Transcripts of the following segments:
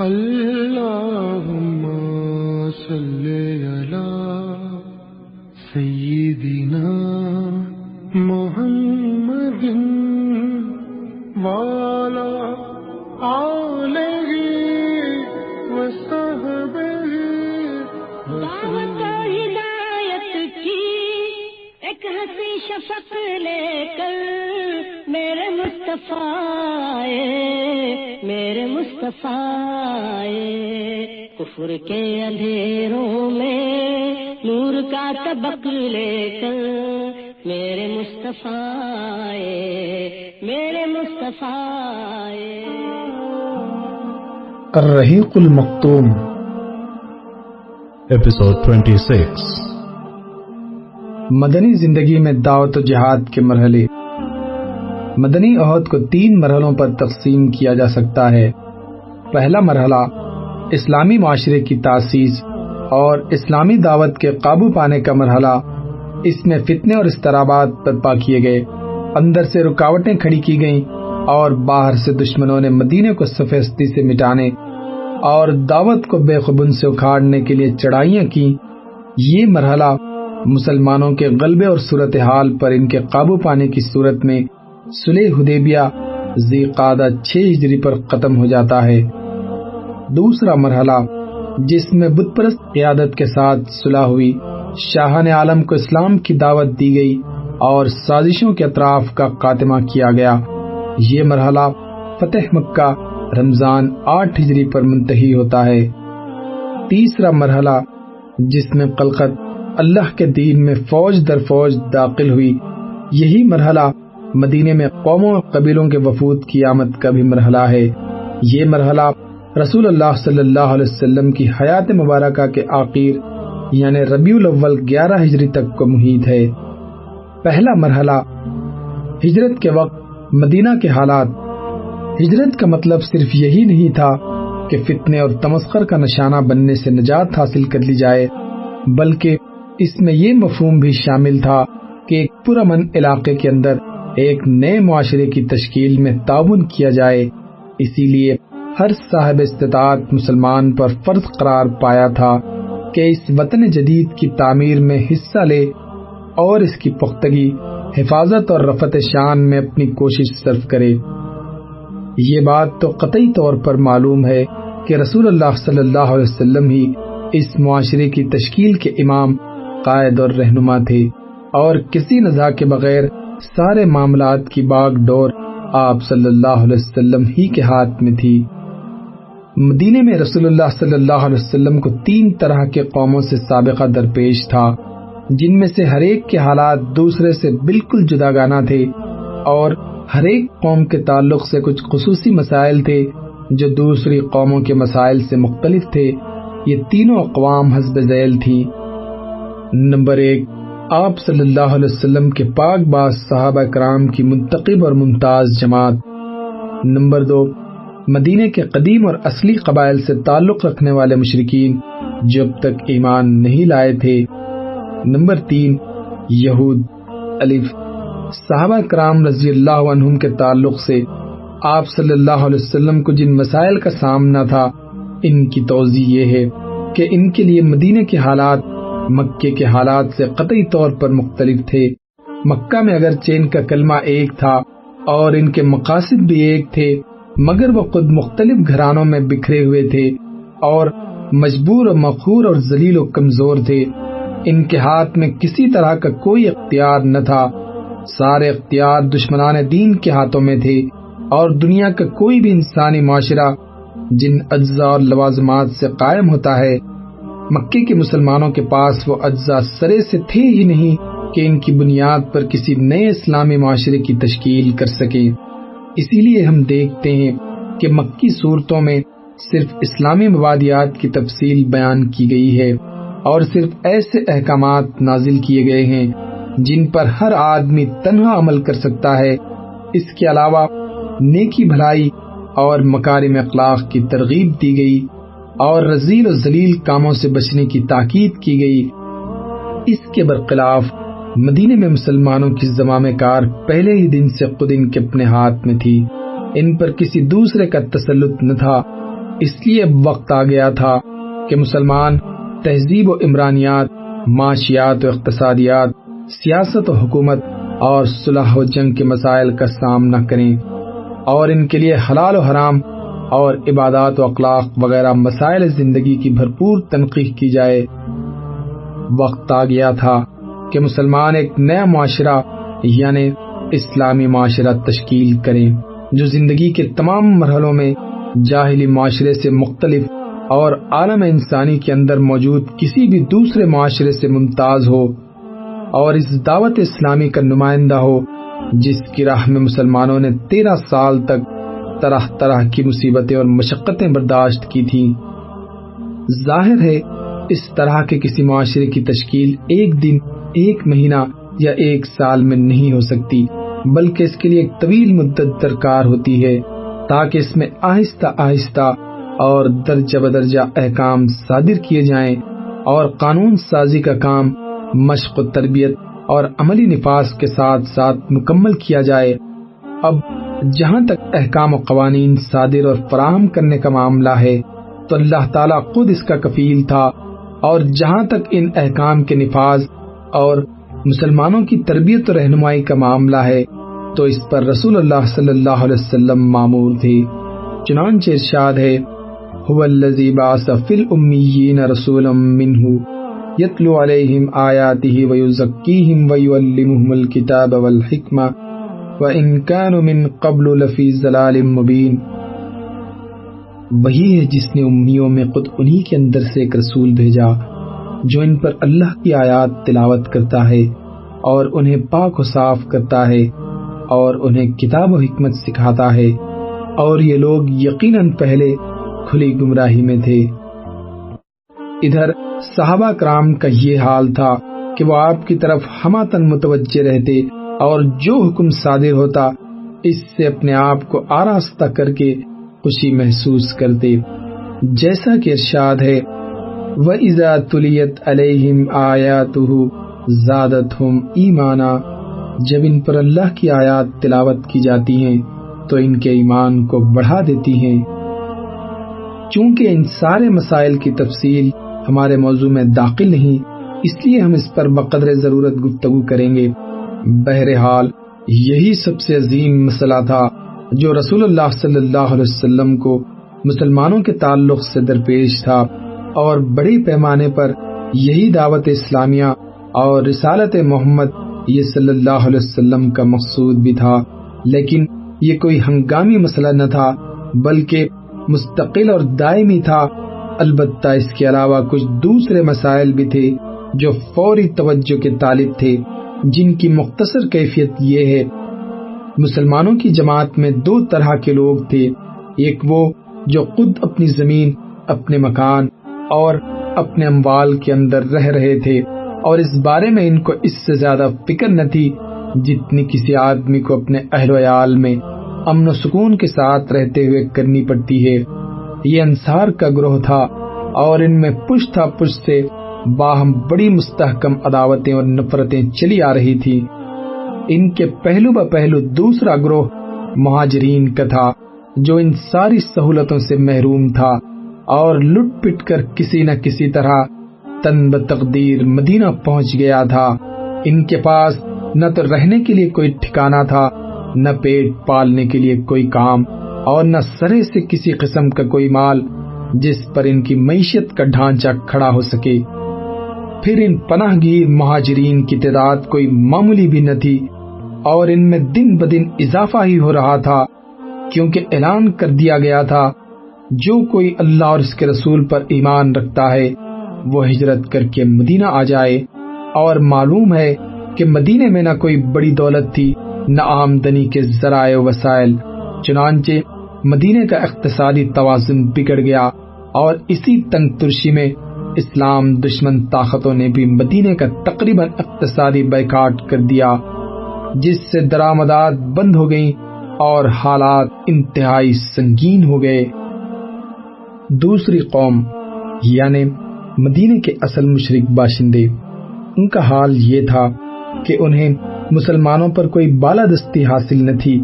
اللهم صل مصطفیٰ میرے مصطفیٰ۔ کفر کے اندھیروں میں نور کا طبق لے کر میرے مصطفیٰ آئے، میرے مصطفیٰ آئے۔ الرحیق المختوم Episode 26 مدنی زندگی میں دعوت و جہاد کے مرحلے مدنی عہد کو تین مرحلوں پر تقسیم کیا جا سکتا ہے۔ پہلا مرحلہ، اسلامی معاشرے کی تاسیس اور اسلامی دعوت کے قابو پانے کا مرحلہ۔ اس میں فتنے اور استرابات برپا کیے گئے۔ اندر سے رکاوٹیں کھڑی کی گئیں اور باہر سے دشمنوں نے مدینے کو سفیستی سے مٹانے اور دعوت کو بے خبن سے اکھاڑنے کے لیے چڑھائیاں کی یہ مرحلہ مسلمانوں کے غلبے اور صورتحال پر ان کے قابو پانے کی صورت میں سلح حدیبیہ ذی قادہ چھ ہجری پر ختم ہو جاتا ہے۔ دوسرا مرحلہ، جس میں بت پرست قیادت کے ساتھ صلح ہوئی، شاہان عالم کو اسلام کی دعوت دی گئی اور سازشوں کے اطراف کا خاتمہ کیا گیا۔ یہ مرحلہ فتح مکہ، رمضان آٹھ ہجری پر منتحی ہوتا ہے۔ تیسرا مرحلہ، جس میں قلقت اللہ کے دین میں فوج در فوج داخل ہوئی۔ یہی مرحلہ مدینے میں قوموں اور قبیلوں کے وفود کی آمد کا بھی مرحلہ ہے۔ یہ مرحلہ رسول اللہ صلی اللہ علیہ وسلم کی حیات مبارکہ کے آخر یعنی ربیع الاول گیارہ ہجری تک کو محیط ہے۔ پہلا مرحلہ، ہجرت کے وقت مدینہ کے حالات۔ ہجرت کا مطلب صرف یہی نہیں تھا کہ فتنے اور تمسخر کا نشانہ بننے سے نجات حاصل کر لی جائے، بلکہ اس میں یہ مفہوم بھی شامل تھا کہ ایک پرامن علاقے کے اندر ایک نئے معاشرے کی تشکیل میں تعاون کیا جائے، اسی لیے ہر صاحب استطاعت مسلمان پر فرض قرار پایا تھا کہ اس وطن جدید کی تعمیر میں حصہ لے اور اس کی پختگی، حفاظت اور رفت شان میں اپنی کوشش صرف کرے۔ یہ بات تو قطعی طور پر معلوم ہے کہ رسول اللہ صلی اللہ علیہ وسلم ہی اس معاشرے کی تشکیل کے امام، قائد اور رہنما تھے اور کسی نزا کے بغیر سارے معاملات کی باغ ڈور آپ صلی اللہ علیہ وسلم ہی کے ہاتھ میں تھی۔ مدینے میں رسول اللہ صلی اللہ علیہ وسلم کو تین طرح کے قوموں سے سابقہ درپیش تھا، جن میں سے ہر ایک کے حالات دوسرے سے بالکل جدا گانا تھے اور ہر ایک قوم کے تعلق سے کچھ خصوصی مسائل تھے جو دوسری قوموں کے مسائل سے مختلف تھے۔ یہ تینوں اقوام حسب ذیل تھی نمبر ایک آپ صلی اللہ علیہ وسلم کے پاک باز صحابہ کرام کی منتخب اور ممتاز جماعت۔ نمبر دو مدینے کے قدیم اور اصلی قبائل سے تعلق رکھنے والے مشرقین جو اب تک ایمان نہیں لائے تھے۔ نمبر تین، یہود۔ الف، صحابہ کرام رضی اللہ عنہم کے تعلق سے آپ صلی اللہ علیہ وسلم کو جن مسائل کا سامنا تھا، ان کی توضیع یہ ہے کہ ان کے لیے مدینے کے حالات مکے کے حالات سے قطعی طور پر مختلف تھے۔ مکہ میں اگر چین کا کلمہ ایک تھا اور ان کے مقاصد بھی ایک تھے، مگر وہ خود مختلف گھرانوں میں بکھرے ہوئے تھے اور مجبور و مخور اور ذلیل و کمزور تھے۔ ان کے ہاتھ میں کسی طرح کا کوئی اختیار نہ تھا۔ سارے اختیار دشمنان دین کے ہاتھوں میں تھے اور دنیا کا کوئی بھی انسانی معاشرہ جن اجزاء اور لوازمات سے قائم ہوتا ہے مکے کے مسلمانوں کے پاس وہ اجزاء سرے سے تھے ہی نہیں کہ ان کی بنیاد پر کسی نئے اسلامی معاشرے کی تشکیل کر سکے۔ اسی لیے ہم دیکھتے ہیں کہ مکی صورتوں میں صرف اسلامی مبادیات کی تفصیل بیان کی گئی ہے اور صرف ایسے احکامات نازل کیے گئے ہیں جن پر ہر آدمی تنہا عمل کر سکتا ہے۔ اس کے علاوہ نیکی بھلائی اور مکارم اخلاق کی ترغیب دی گئی۔ اور رزیل و ذلیل کاموں سے بچنے کی تاکید کی گئی۔ اس کے برخلاف مدینے میں مسلمانوں کی زمام کار پہلے ہی دن سے خود ان کے اپنے ہاتھ میں تھی۔ ان پر کسی دوسرے کا تسلط نہ تھا۔ اس لیے وقت آ گیا تھا کہ مسلمان تہذیب و عمرانیات، معاشیات و اقتصادیات، سیاست و حکومت اور صلح و جنگ کے مسائل کا سامنا کریں اور ان کے لیے حلال و حرام اور عبادات و اخلاق وغیرہ مسائل زندگی کی بھرپور تنقید کی جائے۔ وقت آ گیا تھا کہ مسلمان ایک نیا معاشرہ یعنی اسلامی معاشرہ تشکیل کریں، جو زندگی کے تمام مرحلوں میں جاہلی معاشرے سے مختلف اور عالم انسانی کے اندر موجود کسی بھی دوسرے معاشرے سے ممتاز ہو اور اس دعوت اسلامی کا نمائندہ ہو، جس کی راہ میں مسلمانوں نے تیرہ سال تک طرح طرح کی مصیبتیں اور مشقتیں برداشت کی تھیں۔ ظاہر ہے، اس طرح کے کسی معاشرے کی تشکیل ایک دن، ایک مہینہ یا ایک سال میں نہیں ہو سکتی، بلکہ اس کے لیے ایک طویل مدت درکار ہوتی ہے، تاکہ اس میں آہستہ آہستہ اور درجہ بدرجہ احکام صادر کیے جائیں اور قانون سازی کا کام، مشق و تربیت اور عملی نفاذ کے ساتھ ساتھ مکمل کیا جائے۔ اب جہاں تک احکام و قوانین صادر اور فراہم کرنے کا معاملہ ہے، تو اللہ تعالیٰ خود اس کا کفیل تھا اور جہاں تک ان احکام کے نفاذ اور مسلمانوں کی تربیت و رہنمائی کا معاملہ ہے، تو اس پر رسول اللہ صلی اللہ علیہ وسلم معمول تھے چنانچہ ارشاد ہے، هو الذي بعث في الأميين رسولا منه يتلو عليهم آياته ويزكيهم ويعلمهم الكتاب والحكمة وإن كانوا من قبل لفي ضلال مبين۔ وہی ہے جس نے امیوں میں خود انہی کے اندر سے ایک رسول بھیجا، جو ان پر اللہ کی آیات تلاوت کرتا ہے اور انہیں پاک و صاف کرتا ہے اور انہیں کتاب و حکمت سکھاتا ہے۔ اور یہ لوگ یقیناً پہلے کھلی گمراہی میں تھے۔ ادھر صحابہ کرام کا یہ حال تھا کہ وہ آپ کی طرف ہماتن متوجہ رہتے اور جو حکم صادر ہوتا، اس سے اپنے آپ کو آراستہ کر کے خوشی محسوس کرتے۔ جیسا کہ ارشاد ہے، وَإِذَا تُلِيَتْ عَلَيْهِمْ آيَاتُهُ زَادَتْهُمْ ایمانا جب ان پر اللہ کی آیات تلاوت کی جاتی ہیں، تو ان کے ایمان کو بڑھا دیتی ہیں۔ چونکہ ان سارے مسائل کی تفصیل ہمارے موضوع میں داخل نہیں، اس لیے ہم اس پر بقدر ضرورت گفتگو کریں گے۔ بہرحال یہی سب سے عظیم مسئلہ تھا جو رسول اللہ صلی اللہ علیہ وسلم کو مسلمانوں کے تعلق سے درپیش تھا اور بڑی پیمانے پر یہی دعوت اسلامیہ اور رسالت محمد یہ صلی اللہ علیہ وسلم کا مقصود بھی تھا لیکن یہ کوئی ہنگامی مسئلہ نہ تھا بلکہ مستقل اور دائمی تھا البتہ اس کے علاوہ کچھ دوسرے مسائل بھی تھے جو فوری توجہ کے طالب تھے جن کی مختصر کیفیت یہ ہے۔ مسلمانوں کی جماعت میں دو طرح کے لوگ تھے۔ ایک وہ جو خود اپنی زمین، اپنے مکان اور اپنے اموال کے اندر رہ رہے تھے۔ اور اس بارے میں ان کو اس سے زیادہ فکر نہ تھی جتنی کسی آدمی کو اپنے اہل ویال میں امن و سکون کے ساتھ رہتے ہوئے کرنی پڑتی ہے۔ یہ انصار کا گروہ تھا اور ان میں پشتا پشت سے باہم بڑی مستحکم عداوتیں اور نفرتیں چلی آ رہی تھی ان کے پہلو ب پہلو دوسرا گروہ مہاجرین کا تھا، جو ان ساری سہولتوں سے محروم تھا اور لٹ پٹ کر کسی نہ کسی طرح تن تقدیر مدینہ پہنچ گیا تھا۔ ان کے پاس نہ تو رہنے کے لیے کوئی ٹھکانہ تھا، نہ پیٹ پالنے کے لیے کوئی کام اور نہ سرے سے کسی قسم کا کوئی مال، جس پر ان کی معیشت کا ڈھانچہ کھڑا ہو سکے۔ پھر ان پناہ گیر مہاجرین کی تعداد کوئی معمولی بھی نہ تھی اور ان میں دن بدن اضافہ ہی ہو رہا تھا کیونکہ اعلان کر دیا گیا تھا، جو کوئی اللہ اور اس کے رسول پر ایمان رکھتا ہے، وہ ہجرت کر کے مدینہ آ جائے۔ اور معلوم ہے کہ مدینے میں نہ کوئی بڑی دولت تھی، نہ آمدنی کے ذرائع وسائل، چنانچہ مدینے کا اقتصادی توازن بگڑ گیا اور اسی تنگ ترشی میں اسلام دشمن طاقتوں نے بھی مدینے کا تقریباً اقتصادی بیکاٹ کر دیا، جس سے درآمدات بند ہو گئیں اور حالات انتہائی سنگین ہو گئے۔ دوسری قوم یعنی مدینے کے اصل مشرق باشندے، ان کا حال یہ تھا کہ انہیں مسلمانوں پر کوئی بالادستی حاصل نہ تھی۔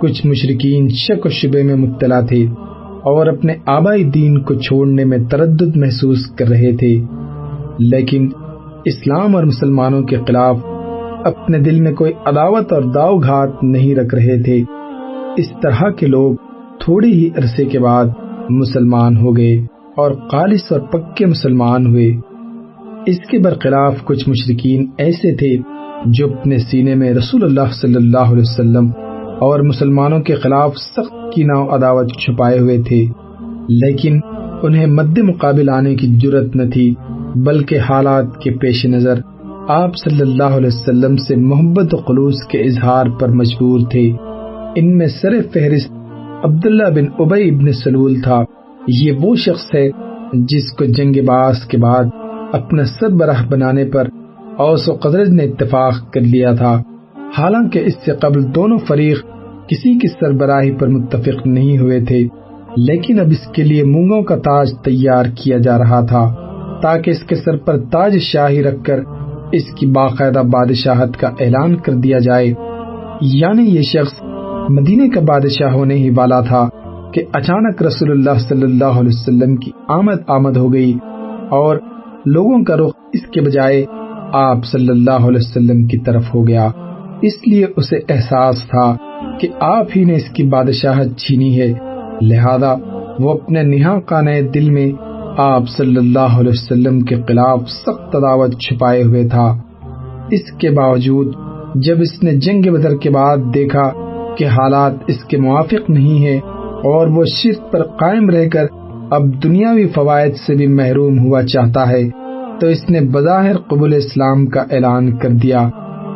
کچھ مشرقین شک و شبے میں مبتلا تھے۔ اور اپنے آبائی دین کو چھوڑنے میں تردد محسوس کر رہے تھے۔ لیکن اسلام اور مسلمانوں کے خلاف اپنے دل میں کوئی عداوت اور داؤ گھات نہیں رکھ رہے تھے۔ اس طرح کے لوگ تھوڑے ہی عرصے کے بعد مسلمان ہو گئے اور خالص اور پکے مسلمان ہوئے۔ اس کے برخلاف کچھ مشرقین ایسے تھے جو اپنے سینے میں رسول اللہ صلی اللہ علیہ وسلم اور مسلمانوں کے خلاف سخت کی ناؤ عداوت چھپائے ہوئے تھے۔ لیکن انہیں مد مقابل آنے کی جرت نہ تھی، بلکہ حالات کے پیش نظر آپ صلی اللہ علیہ وسلم سے محبت و خلوص کے اظہار پر مجبور تھے۔ ان میں سر فہرست عبداللہ بن ابئی ابن سلول تھا۔ یہ وہ شخص ہے جس کو جنگ باس کے بعد اپنا سربراہ بنانے پر اوس و قدرج نے اتفاق کر لیا تھا۔ حالانکہ اس سے قبل دونوں فریق کسی کی سربراہی پر متفق نہیں ہوئے تھے، لیکن اب اس کے لیے مونگوں کا تاج تیار کیا جا رہا تھا، تاکہ اس کے سر پر تاج شاہی رکھ کر اس کی باقاعدہ بادشاہت کا اعلان کر دیا جائے۔ یعنی یہ شخص مدینے کا بادشاہ ہونے ہی والا تھا کہ اچانک رسول اللہ صلی اللہ علیہ وسلم کی آمد آمد ہو گئی اور لوگوں کا رخ اس کے بجائے آپ صلی اللہ علیہ وسلم کی طرف ہو گیا۔ اس لیے اسے احساس تھا کہ آپ ہی نے اس کی بادشاہت چھینی ہے۔ لہذا وہ اپنے نہا کانے دل میں آپ صلی اللہ علیہ وسلم کے خلاف سخت دعوت چھپائے ہوئے تھا۔ اس کے باوجود جب اس نے جنگ بدر کے بعد دیکھا کہ حالات اس کے موافق نہیں ہے اور وہ شرک پر قائم رہ کر اب دنیاوی فوائد سے بھی محروم ہوا چاہتا ہے، تو اس نے بظاہر قبول اسلام کا اعلان کر دیا۔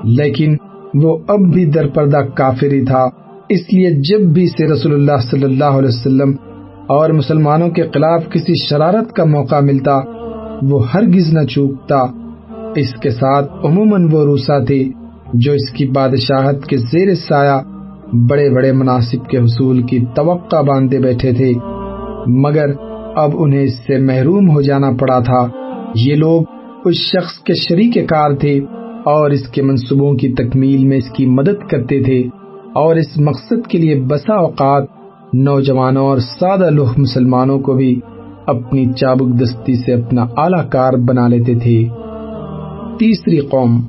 لیکن وہ اب بھی در پردہ کافری تھا۔ اس لیے جب بھی سے رسول اللہ صلی اللہ علیہ وسلم اور مسلمانوں کے خلاف کسی شرارت کا موقع ملتا، وہ ہرگز نہ چوکتا۔ اس کے ساتھ عموماً وہ روسا تھے جو اس کی بادشاہت کے زیر سایہ بڑے بڑے مناسب کے حصول کی توقع باندھے بیٹھے تھے۔ مگر اب انہیں اس سے محروم ہو جانا پڑا تھا۔ یہ لوگ اس شخص کے شریک کار تھے۔ اور اس کے منصوبوں کی تکمیل میں اس کی مدد کرتے تھے اور اس مقصد کے لیے بسا اوقات نوجوانوں اور سادہ لوہ مسلمانوں کو بھی اپنی چابک دستی سے اپنا اعلی کار بنا لیتے تھے۔ تیسری قوم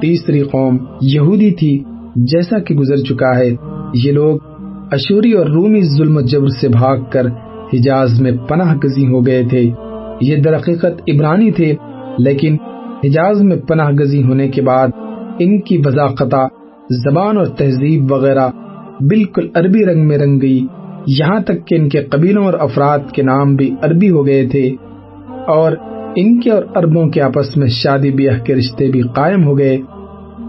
تیسری قوم یہودی تھی، جیسا کہ گزر چکا ہے، یہ لوگ اشوری اور رومی ظلم و جبر سے بھاگ کر حجاز میں پناہ گزی ہو گئے تھے۔ یہ درقیقت عبرانی تھے، لیکن حجاز میں پناہ گزی ہونے کے بعد ان کی بذاقتہ زبان اور تہذیب وغیرہ بالکل عربی رنگ میں رنگ گئی۔ یہاں تک کہ ان کے قبیلوں اور افراد کے نام بھی عربی ہو گئے تھے اور ان کے اور عربوں کے آپس میں شادی بیاہ کے رشتے بھی قائم ہو گئے۔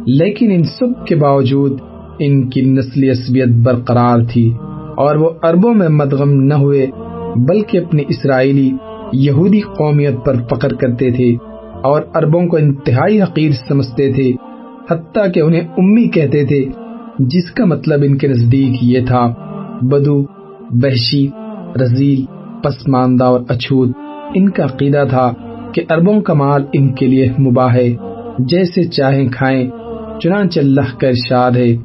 لیکن ان سب کے باوجود ان کی نسلی عصبیت برقرار تھی اور وہ عربوں میں مدغم نہ ہوئے، بلکہ اپنی اسرائیلی یہودی قومیت پر فخر کرتے تھے۔ اور عربوں کو انتہائی حقیر سمجھتے تھے، حتیٰ کہ انہیں امی کہتے تھے، جس کا مطلب ان کے نزدیک یہ تھا، بدو بحشی رزیل، پسماندہ اور اچھوت۔ ان کا عقیدہ تھا کہ عربوں کا مال ان کے لیے مباح ہے، جیسے چاہیں کھائیں، چنانچہ اللہ کا ارشاد ہے۔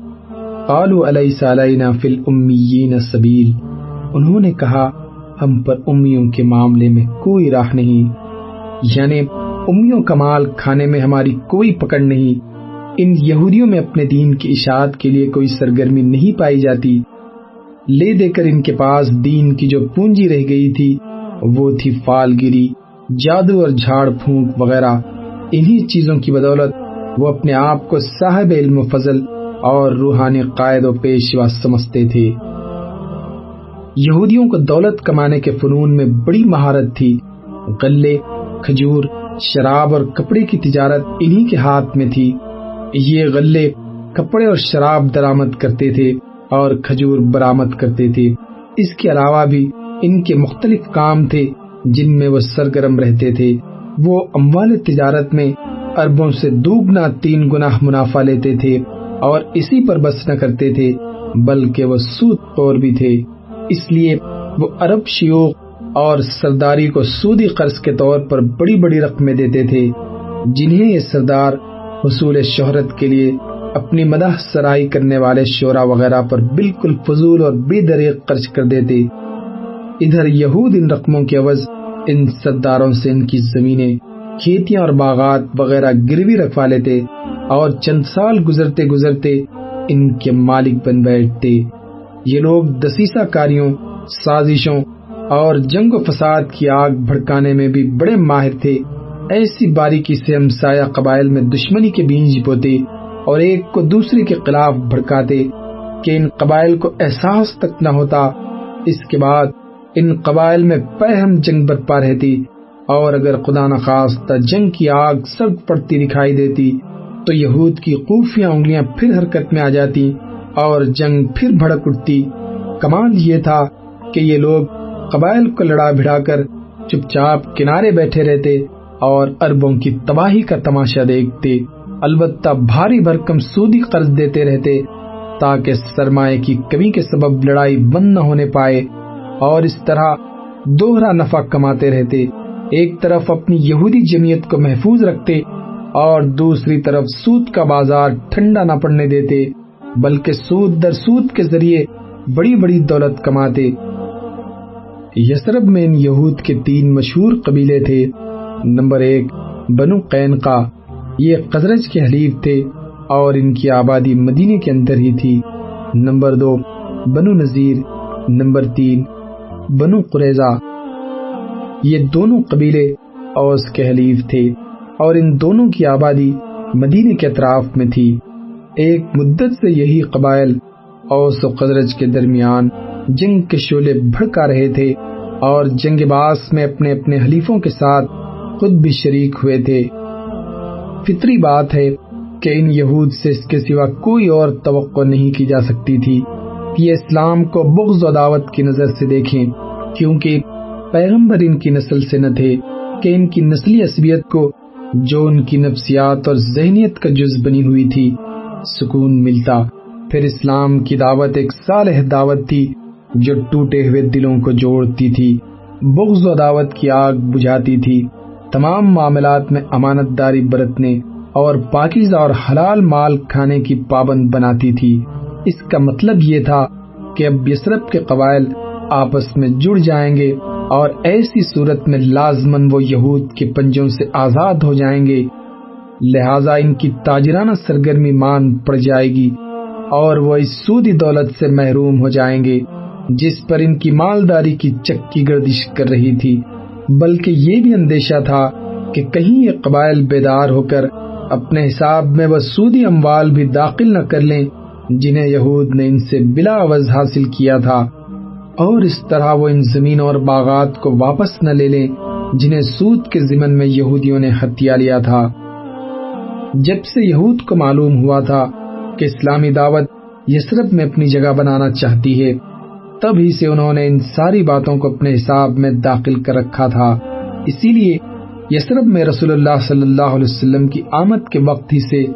قالوا علیس علینا فی الامیین سبیل انہوں نے کہا، ہم پر امیوں کے معاملے میں کوئی راہ نہیں۔ یعنی امیوں کا مال کھانے میں ہماری کوئی پکڑ نہیں۔ ان یہودیوں میں اپنے دین کی اشاعت کے لیے کوئی سرگرمی نہیں پائی جاتی۔ لے دے کر ان کے پاس دین کی جو پونجی رہ گئی تھی، وہ تھی فال گری جادو اور جھاڑ پھونک وغیرہ۔ انہی چیزوں کی بدولت وہ اپنے آپ کو صاحب علم و فضل اور روحانی قائد و پیشوا سمجھتے تھے۔ یہودیوں کو دولت کمانے کے فنون میں بڑی مہارت تھی۔ غلے، کھجور شراب اور کپڑے کی تجارت انہی کے ہاتھ میں تھی۔ یہ غلے کپڑے اور شراب درامد کرتے تھے اور کھجور برامد کرتے تھے۔ اس کے علاوہ بھی ان کے مختلف کام تھے جن میں وہ سرگرم رہتے تھے۔ وہ اموال تجارت میں اربوں سے دوگنا تین گنا منافع لیتے تھے اور اسی پر بس نہ کرتے تھے، بلکہ وہ سود خور بھی تھے۔ اس لیے وہ عرب شیوخ اور سرداری کو سودی قرض کے طور پر بڑی بڑی رقمیں دیتے تھے، جنہیں یہ سردار حصول شہرت کے لیے اپنی مدح سرائی کرنے والے شعرا وغیرہ پر بالکل فضول اور بے دریک خرچ کر دیتے۔ ادھر یہود ان رقموں کے عوض، ان سرداروں سے ان کی زمینیں، کھیتیاں اور باغات وغیرہ گروی رکھوا لیتے اور چند سال گزرتے گزرتے ان کے مالک بن بیٹھتے۔ یہ لوگ دسیسہ کاریوں، سازشوں اور جنگ و فساد کی آگ بھڑکانے میں بھی بڑے ماہر تھے۔ ایسی باریکی سے ہم سایہ قبائل میں دشمنی کے بیج بوتے اور ایک کو دوسرے کے خلاف بھڑکاتے کہ ان قبائل کو احساس تک نہ ہوتا۔ اس کے بعد ان قبائل میں پہم جنگ برپا رہتی اور اگر خدا نخواستہ جنگ کی آگ سرد پڑتی دکھائی دیتی تو یہود کی خوفیاں انگلیاں پھر حرکت میں آ جاتی اور جنگ پھر بھڑک اٹھتی۔ کمال یہ تھا کہ یہ لوگ قبائل کو لڑا بھڑا کر چپ چاپ کنارے بیٹھے رہتے اور اربوں کی تباہی کا تماشا دیکھتے، البتہ بھاری بھرکم سودی قرض دیتے رہتے تاکہ سرمایہ کی کمی کے سبب لڑائی بند نہ ہونے پائے اور اس طرح دوہرا نفع کماتے رہتے۔ ایک طرف اپنی یہودی جمعیت کو محفوظ رکھتے اور دوسری طرف سود کا بازار ٹھنڈا نہ پڑنے دیتے، بلکہ سود در سود کے ذریعے بڑی بڑی دولت کماتے۔ یسرب میں ان یہود کے تین مشہور قبیلے تھے۔ نمبر ایک، بنو قینقا یہ قزرج کے حلیف تھے اور ان کی آبادی مدینے کے اندر ہی تھی۔ نمبر دو، بنو نذیر۔ نمبر تین، بنو قریضہ یہ دونوں قبیلے اوس کے حلیف تھے اور ان دونوں کی آبادی مدینے کے اطراف میں تھی۔ ایک مدت سے یہی قبائل اوس و قزرج کے درمیان جنگ کے شعلے بھڑکا رہے تھے اور جنگ باس میں اپنے اپنے حلیفوں کے ساتھ خود بھی شریک ہوئے تھے۔ فطری بات ہے کہ ان یہود سے اس کے سوا کوئی اور توقع نہیں کی جا سکتی تھی۔ کہ یہ اسلام کو بغض و دعوت کی نظر سے دیکھیں، کیونکہ پیغمبر ان کی نسل سے نہ تھے کہ ان کی نسلی عصبیت کو جو ان کی نفسیات اور ذہنیت کا جز بنی ہوئی تھی، سکون ملتا۔ پھر اسلام کی دعوت ایک صالح دعوت تھی۔ جو ٹوٹے ہوئے دلوں کو جوڑتی تھی، بغض و دعوت کی آگ بجھاتی تھی۔ تمام معاملات میں امانت داری برتنے اور پاکیزہ اور حلال مال کھانے کی پابند بناتی تھی۔ اس کا مطلب یہ تھا کہ اب یسرف کے قبائل آپس میں جڑ جائیں گے اور ایسی صورت میں لازمن وہ یہود کے پنجوں سے آزاد ہو جائیں گے۔ لہذا ان کی تاجرانہ سرگرمی مان پڑ جائے گی اور وہ اس سودی دولت سے محروم ہو جائیں گے۔ جس پر ان کی مالداری کی چکی گردش کر رہی تھی، بلکہ یہ بھی اندیشہ تھا کہ کہیں یہ قبائل بیدار ہو کر اپنے حساب میں وہ سودی اموال بھی داخل نہ کر لیں جنہیں یہود نے ان سے بلا عوض حاصل کیا تھا۔ اور اس طرح وہ ان زمینوں اور باغات کو واپس نہ لے لیں جنہیں سود کے ضمن میں یہودیوں نے ہتھیا لیا تھا۔ جب سے یہود کو معلوم ہوا تھا کہ اسلامی دعوت یسرب میں اپنی جگہ بنانا چاہتی ہے تب ہی سے انہوں نے ان ساری باتوں کو اپنے حساب میں داخل کر رکھا تھا۔ اسی لیے یسرب میں رسول اللہ صلی اللہ علیہ وسلم کی آمد کے وقت ہی سے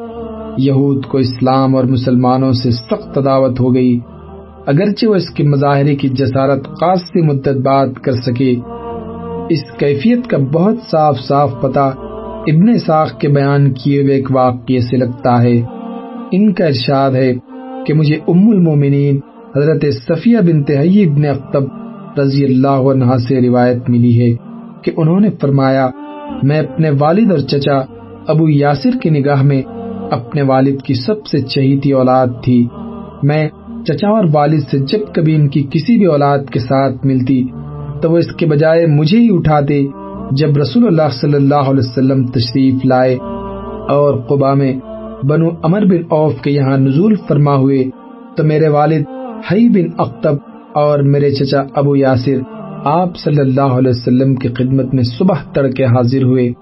یہود کو اسلام اور مسلمانوں سے سخت دعوت ہو گئی۔ اگرچہ وہ اس کے مظاہرے کی جسارت خاصی مدت بات کر سکے۔ اس کیفیت کا بہت صاف صاف پتہ ابن ساخ کے بیان کیے ہوئے ایک واقعے سے لگتا ہے۔ ان کا ارشاد ہے کہ مجھے ام المومنین حضرت صفیہ بنت حی ابن اقتب رضی اللہ عنہ سے روایت ملی ہے کہ انہوں نے فرمایا، میں اپنے والد اور چچا ابو یاسر کی نگاہ میں اپنے والد کی سب سے چہیتی اولاد تھی۔ میں چچا اور والد سے جب کبھی ان کی کسی بھی اولاد کے ساتھ ملتی، تو وہ اس کے بجائے مجھے ہی اٹھاتے جب رسول اللہ صلی اللہ علیہ وسلم تشریف لائے۔ اور قبا میں بنو امر بن اوف کے یہاں نزول فرما ہوئے، تو میرے والد ہئی بن اختب اور میرے چچا ابو یاسر، آپ صلی اللہ علیہ وسلم کی خدمت میں صبح تڑکے حاضر ہوئے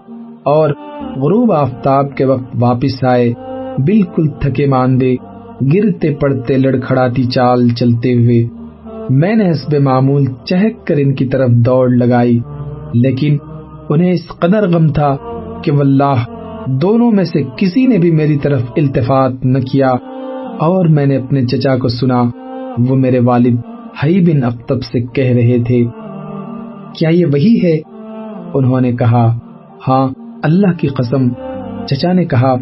اور غروب آفتاب کے وقت واپس آئے، بالکل تھکے ماندے، گرتے پڑتے لڑکھڑاتی چال چلتے ہوئے۔ میں نے حسب معمول چہک کر ان کی طرف دوڑ لگائی، لیکن انہیں اس قدر غم تھا کہ واللہ، دونوں میں سے کسی نے بھی میری طرف التفات نہ کیا اور میں نے اپنے چچا کو سنا۔ وہ میرے والد ہئی بن اختب سے کہہ رہے تھے، کیا یہ وہی ہے؟ انہوں نے کہا ہاں اللہ کی قسم۔ چچا نے کہا،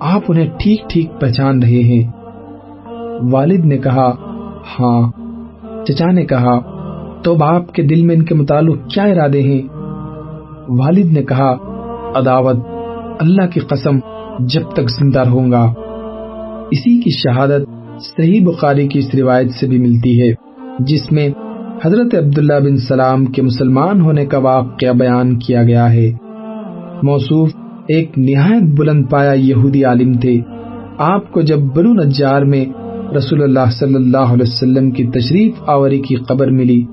آپ انہیں ٹھیک ٹھیک پہچان رہے ہیں۔ والد نے کہا ہاں۔ چچا نے کہا، تو باپ کے دل میں ان کے متعلق کیا ارادے ہیں؟ والد نے کہا، عداوت۔ اللہ کی قسم، جب تک زندہ رہوں گا۔ اسی کی شہادت صحیح بخاری کی اس روایت سے بھی ملتی ہے، جس میں حضرت عبداللہ بن سلام کے مسلمان ہونے کا واقعہ بیان کیا گیا ہے۔ موصوف ایک نہایت بلند پایا یہودی عالم تھے۔ آپ کو جب بنو نجار میں رسول اللہ صلی اللہ علیہ وسلم کی تشریف آوری کی خبر ملی،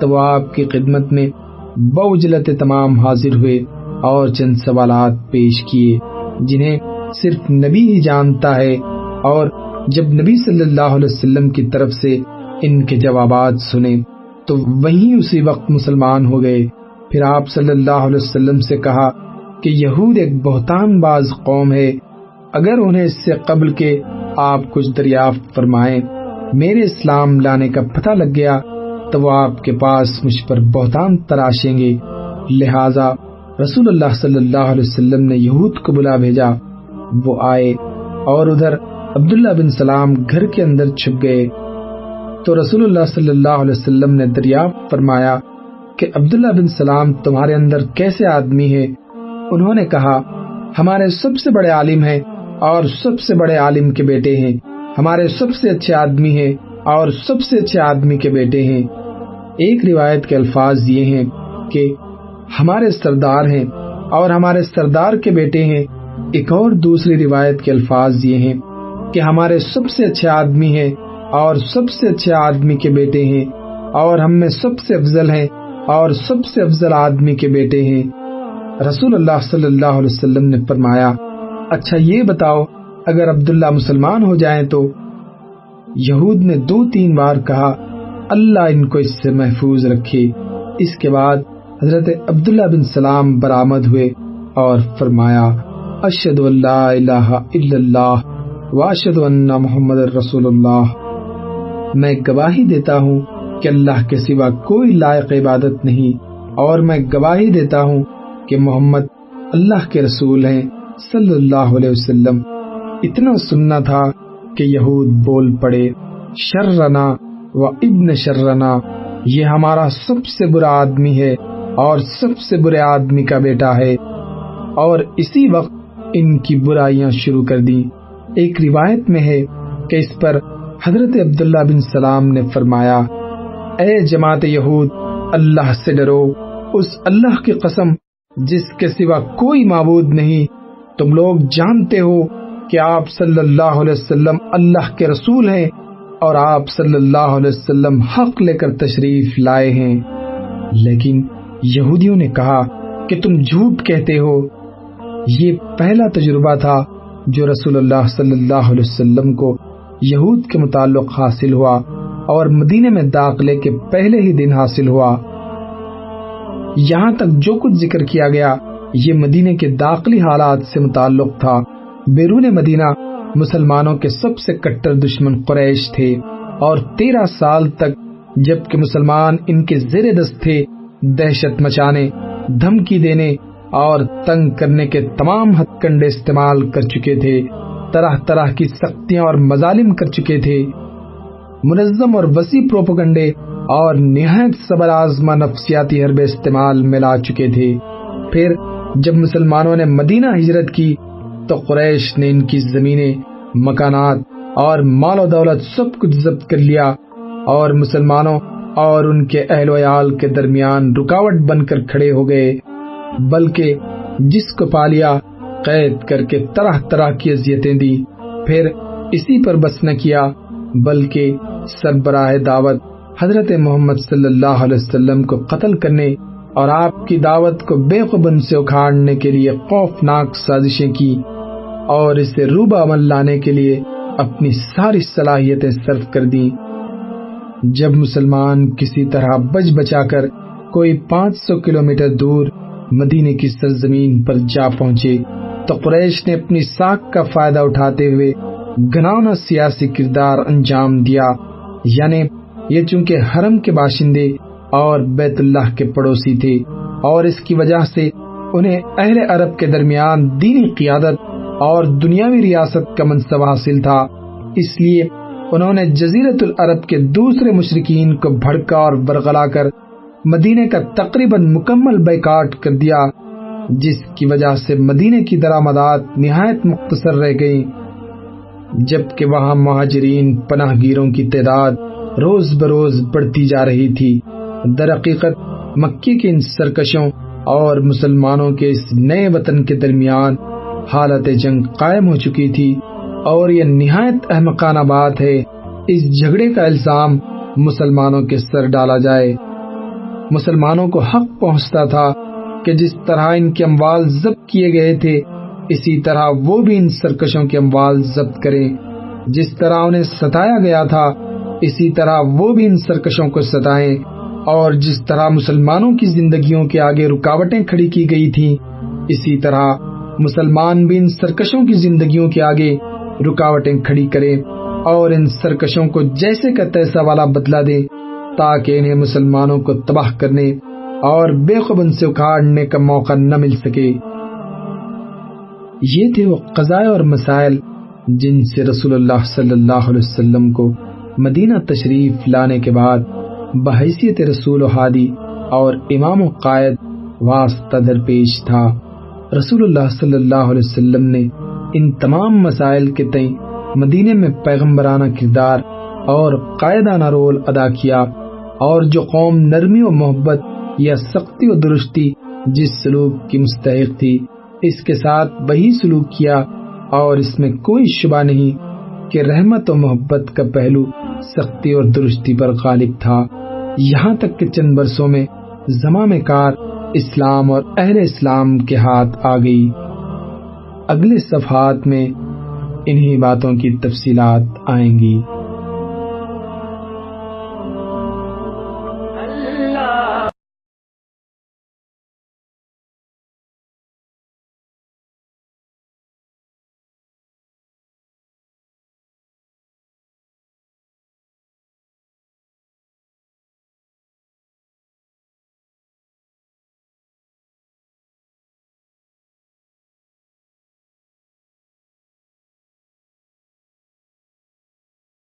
تو وہ آپ کی خدمت میں بوجلت تمام حاضر ہوئے اور چند سوالات پیش کیے، جنہیں صرف نبی ہی جانتا ہے اور جب نبی صلی اللہ علیہ وسلم کی طرف سے ان کے جوابات سنے، تو وہیں اسی وقت مسلمان ہو گئے۔ پھر آپ صلی اللہ علیہ وسلم سے کہا کہ یہود ایک بہتان باز قوم ہے، اگر انہیں اس سے قبل کے آپ کچھ دریافت فرمائیں۔ میرے اسلام لانے کا پتہ لگ گیا تو وہ آپ کے پاس مجھ پر بہتان تراشیں گے۔ لہذا رسول اللہ صلی اللہ علیہ وسلم نے یہود کو بلا بھیجا۔ وہ آئے اور ادھر عبداللہ بن سلام گھر کے اندر چھپ گئے تو رسول اللہ صلی اللہ علیہ وسلم نے دریافت فرمایا کہ عبداللہ بن سلام تمہارے اندر کیسے آدمی ہے؟ انہوں نے کہا، ہمارے سب سے بڑے عالم ہیں اور سب سے بڑے عالم کے بیٹے ہیں۔ ہمارے سب سے اچھے آدمی ہیں اور سب سے اچھے آدمی کے بیٹے ہیں۔ ایک روایت کے الفاظ یہ ہیں کہ ہمارے سردار ہیں اور ہمارے سردار کے بیٹے ہیں۔ ایک اور دوسری روایت کے الفاظ یہ ہیں کہ ہمارے سب سے اچھے آدمی ہیں اور سب سے اچھے آدمی کے بیٹے ہیں اور ہم میں سب سے افضل ہیں اور سب سے افضل آدمی کے بیٹے ہیں۔ رسول اللہ صلی اللہ علیہ وسلم نے فرمایا اچھا یہ بتاؤ، اگر عبداللہ مسلمان ہو جائیں تو؟ یہود نے دو تین بار کہا، اللہ ان کو اس سے محفوظ رکھے۔ اس کے بعد حضرت عبداللہ بن سلام برآمد ہوئے اور فرمایا اشد اللہ الہ الا اللہ۔ واشد ان محمد رسول اللہ میں گواہی دیتا ہوں کہ اللہ کے سوا کوئی لائق عبادت نہیں، اور میں گواہی دیتا ہوں کہ محمد اللہ کے رسول ہیں صلی اللہ علیہ وسلم۔ اتنا سننا تھا کہ یہود بول پڑے، شرنا و ابن شرنا، یہ ہمارا سب سے برا آدمی ہے اور سب سے برے آدمی کا بیٹا ہے۔ اور اسی وقت ان کی برائیاں شروع کر دی ایک روایت میں ہے کہ اس پر حضرت عبداللہ بن سلام نے فرمایا، اے جماعت یہود، اللہ سے ڈرو، اس اللہ کی قسم جس کے سوا کوئی معبود نہیں، تم لوگ جانتے ہو کہ آپ صلی اللہ علیہ وسلم اللہ کے رسول ہیں اور آپ صلی اللہ علیہ وسلم حق لے کر تشریف لائے ہیں۔ لیکن یہودیوں نے کہا کہ تم جھوٹ کہتے ہو۔ یہ پہلا تجربہ تھا جو رسول اللہ صلی اللہ علیہ وسلم کو یہود کے متعلق حاصل ہوا اور مدینے میں داخلے کے پہلے ہی دن حاصل ہوا۔ یہاں تک جو کچھ ذکر کیا گیا، یہ مدینے کے داخلی حالات سے متعلق تھا۔ بیرون مدینہ مسلمانوں کے سب سے کٹر دشمن قریش تھے اور تیرہ سال تک جبکہ مسلمان ان کے زیر دست تھے، دہشت مچانے، دھمکی دینے اور تنگ کرنے کے تمام ہتھ کنڈے استعمال کر چکے تھے، طرح طرح کی سختیاں اور مظالم کر چکے تھے۔ منظم اور وسیع پروپگنڈے اور نہایت صبر آزما نفسیاتی حربے استعمال میں لا چکے تھے۔ پھر جب مسلمانوں نے مدینہ ہجرت کی، تو قریش نے ان کی زمینیں، مکانات اور مال و دولت سب کچھ ضبط کر لیا اور مسلمانوں اور ان کے اہل ویال کے درمیان رکاوٹ بن کر کھڑے ہو گئے۔ بلکہ جس کو پا لیا قید کر کے طرح طرح کی اذیتیں دی پھر اسی پر بس نہ کیا، بلکہ سربراہ دعوت حضرت محمد صلی اللہ علیہ وسلم کو قتل کرنے اور آپ کی دعوت کو بے قبن سے اکھاڑنے کے لیے خوفناک سازشیں کی اور اسے روبہ عمل لانے کے لیے اپنی ساری صلاحیتیں صرف کر دی جب مسلمان کسی طرح بچ بچا کر کوئی پانچ سو کلو میٹر دور مدینے کی سرزمین پر جا پہنچے تو قریش نے اپنی ساکھ کا فائدہ اٹھاتے ہوئے گناونا سیاسی کردار انجام دیا۔ یعنی یہ چونکہ حرم کے باشندے اور بیت اللہ کے پڑوسی تھے اور اس کی وجہ سے انہیں اہل عرب کے درمیان دینی قیادت اور دنیاوی ریاست کا منصب حاصل تھا۔ اس لیے انہوں نے جزیرت العرب کے دوسرے مشرقین کو بھڑکا اور برگلا کر مدینے کا تقریباً مکمل بیکاٹ کر دیا، جس کی وجہ سے مدینے کی درآمدات نہایت مختصر رہ گئی جبکہ وہاں مہاجرین پناہ گیروں کی تعداد روز بروز بڑھتی جا رہی تھی۔ در حقیقت مکی کے ان سرکشوں اور مسلمانوں کے اس نئے وطن کے درمیان حالت جنگ قائم ہو چکی تھی۔ اور یہ نہایت احمقانہ بات ہے، اس جھگڑے کا الزام مسلمانوں کے سر ڈالا جائے۔ مسلمانوں کو حق پہنچتا تھا کہ جس طرح ان کے اموال ضبط کیے گئے تھے، اسی طرح وہ بھی ان سرکشوں کے اموال ضبط کریں۔ جس طرح انہیں ستایا گیا تھا، اسی طرح وہ بھی ان سرکشوں کو ستائیں۔ اور جس طرح مسلمانوں کی زندگیوں کے آگے رکاوٹیں کھڑی کی گئی تھی اسی طرح مسلمان بھی ان سرکشوں کی زندگیوں کے آگے رکاوٹیں کھڑی کریں اور ان سرکشوں کو جیسے کا تیسا والا بدلا دے تاکہ انہیں مسلمانوں کو تباہ کرنے اور بے خبن سے اکھاڑنے کا موقع نہ مل سکے۔ یہ تھے وہ قضاء اور مسائل جن سے رسول اللہ صلی اللہ علیہ وسلم کو مدینہ تشریف لانے کے بعد بحیثیت رسول و حادی اور امام و قائد واسطہ درپیش تھا۔ رسول اللہ صلی اللہ علیہ وسلم نے ان تمام مسائل کے تئیں مدینے میں پیغمبرانہ کردار اور قائدانہ رول ادا کیا۔ اور جو قوم نرمی و محبت یا سختی و درستی جس سلوک کی مستحق تھی، اس کے ساتھ وہی سلوک کیا اور اس میں کوئی شبہ نہیں کہ رحمت و محبت کا پہلو سختی اور درستی پر غالب تھا۔ یہاں تک کہ چند برسوں میں زمام کار اسلام اور اہل اسلام کے ہاتھ آ گئی۔ اگلے صفحات میں انہی باتوں کی تفصیلات آئیں گی۔